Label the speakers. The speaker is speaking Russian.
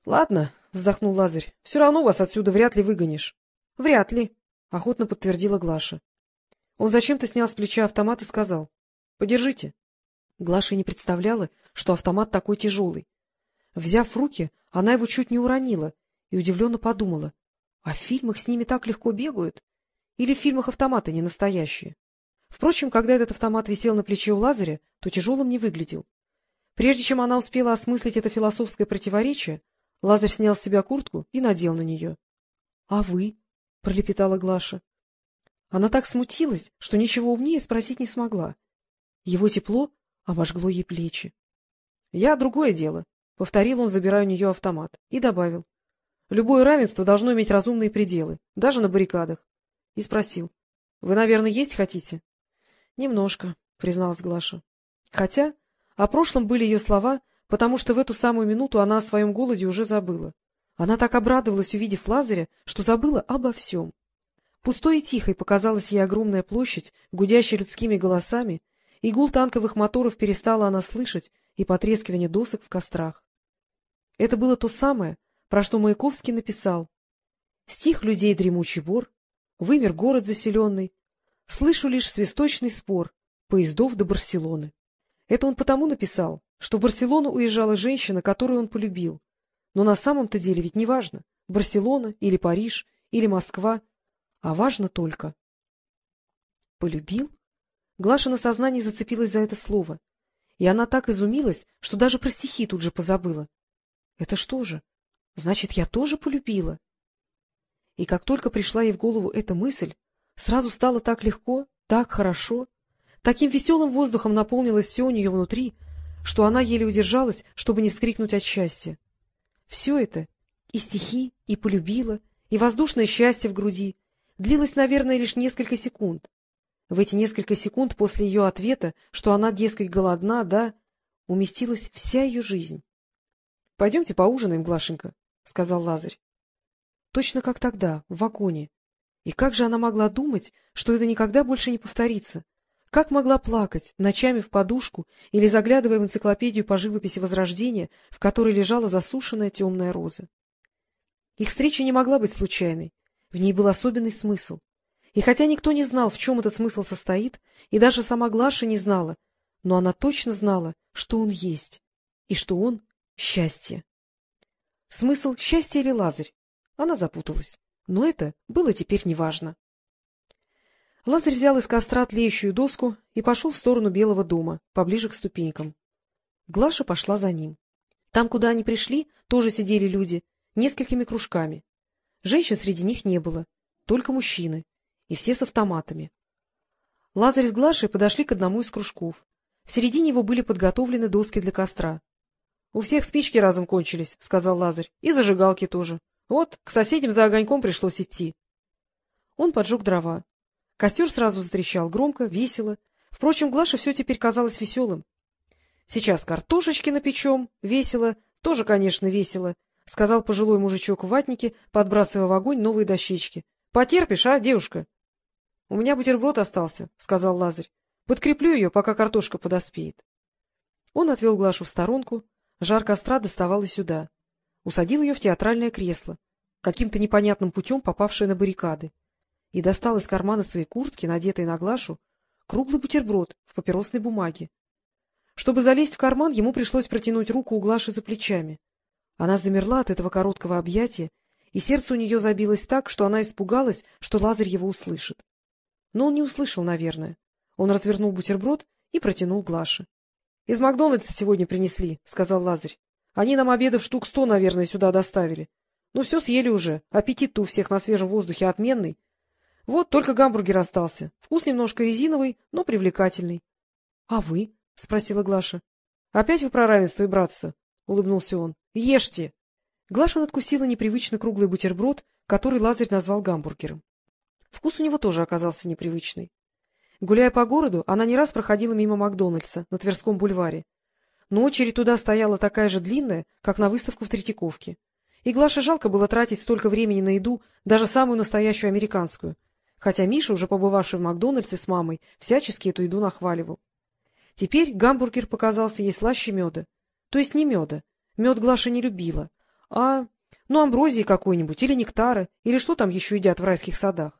Speaker 1: — Ладно, — вздохнул Лазарь, — все равно вас отсюда вряд ли выгонишь. — Вряд ли, — охотно подтвердила Глаша. Он зачем-то снял с плеча автомат и сказал. — Подержите. Глаша не представляла, что автомат такой тяжелый. Взяв в руки, она его чуть не уронила и удивленно подумала. А в фильмах с ними так легко бегают? Или в фильмах автоматы не настоящие? Впрочем, когда этот автомат висел на плече у Лазаря, то тяжелым не выглядел. Прежде чем она успела осмыслить это философское противоречие, Лазарь снял с себя куртку и надел на нее. — А вы? — пролепетала Глаша. Она так смутилась, что ничего умнее спросить не смогла. Его тепло обожгло ей плечи. — Я другое дело, — повторил он, забирая у нее автомат, и добавил. — Любое равенство должно иметь разумные пределы, даже на баррикадах. И спросил. — Вы, наверное, есть хотите? — Немножко, — призналась Глаша. Хотя о прошлом были ее слова, потому что в эту самую минуту она о своем голоде уже забыла. Она так обрадовалась, увидев Лазаря, что забыла обо всем. Пустой и тихой показалась ей огромная площадь, гудящая людскими голосами, и гул танковых моторов перестала она слышать и потрескивание досок в кострах. Это было то самое, про что Маяковский написал. «Стих людей дремучий бор, вымер город заселенный, слышу лишь свисточный спор поездов до Барселоны». Это он потому написал, что в Барселону уезжала женщина, которую он полюбил. Но на самом-то деле ведь не важно, Барселона или Париж или Москва, а важно только. Полюбил? Глаша на сознании зацепилась за это слово, и она так изумилась, что даже про стихи тут же позабыла. Это что же? Значит, я тоже полюбила? И как только пришла ей в голову эта мысль, сразу стало так легко, так хорошо, таким веселым воздухом наполнилось все у нее внутри, что она еле удержалась, чтобы не вскрикнуть от счастья. Все это — и стихи, и полюбила, и воздушное счастье в груди — длилось, наверное, лишь несколько секунд. В эти несколько секунд после ее ответа, что она, дескать, голодна, да, уместилась вся ее жизнь. — Пойдемте поужинаем, Глашенька, — сказал Лазарь. Точно как тогда, в вагоне. И как же она могла думать, что это никогда больше не повторится? Как могла плакать, ночами в подушку или заглядывая в энциклопедию по живописи Возрождения, в которой лежала засушенная темная роза? Их встреча не могла быть случайной, в ней был особенный смысл. И хотя никто не знал, в чем этот смысл состоит, и даже сама Глаша не знала, но она точно знала, что он есть, и что он — счастье. Смысл счастья или Лазарь? Она запуталась, но это было теперь неважно. Лазарь взял из костра тлеющую доску и пошел в сторону Белого дома, поближе к ступенькам. Глаша пошла за ним. Там, куда они пришли, тоже сидели люди, несколькими кружками. Женщин среди них не было, только мужчины, и все с автоматами. Лазарь с Глашей подошли к одному из кружков. В середине его были подготовлены доски для костра. — У всех спички разом кончились, — сказал Лазарь, — и зажигалки тоже. Вот, к соседям за огоньком пришлось идти. Он поджег дрова. Костер сразу затрещал громко, весело. Впрочем, Глаше все теперь казалось веселым. — Сейчас картошечки напечем, весело, тоже, конечно, весело, — сказал пожилой мужичок в ватнике, подбрасывая в огонь новые дощечки. — Потерпишь, а, девушка? — У меня бутерброд остался, — сказал Лазарь. — Подкреплю ее, пока картошка подоспеет. Он отвел Глашу в сторонку, жар костра доставал и сюда. Усадил ее в театральное кресло, каким-то непонятным путем попавшее на баррикады и достал из кармана своей куртки, надетой на Глашу, круглый бутерброд в папиросной бумаге. Чтобы залезть в карман, ему пришлось протянуть руку у Глаши за плечами. Она замерла от этого короткого объятия, и сердце у нее забилось так, что она испугалась, что Лазарь его услышит. Но он не услышал, наверное. Он развернул бутерброд и протянул Глаше. — Из Макдональдса сегодня принесли, — сказал Лазарь. — Они нам обедов штук сто, наверное, сюда доставили. Ну, все съели уже. Аппетит-то у всех на свежем воздухе отменный. Вот только гамбургер остался. Вкус немножко резиновый, но привлекательный. — А вы? — спросила Глаша. — Опять вы про равенство и братца? — улыбнулся он. — Ешьте! Глаша надкусила непривычно круглый бутерброд, который Лазарь назвал гамбургером. Вкус у него тоже оказался непривычный. Гуляя по городу, она не раз проходила мимо Макдональдса на Тверском бульваре. Но очередь туда стояла такая же длинная, как на выставку в Третьяковке. И Глаше жалко было тратить столько времени на еду, даже самую настоящую американскую — хотя Миша, уже побывавший в Макдональдсе с мамой, всячески эту еду нахваливал. Теперь гамбургер показался ей слаще меда. То есть не меда. Мед Глаша не любила. — А, ну, амброзии какой-нибудь, или нектары, или что там еще едят в райских садах.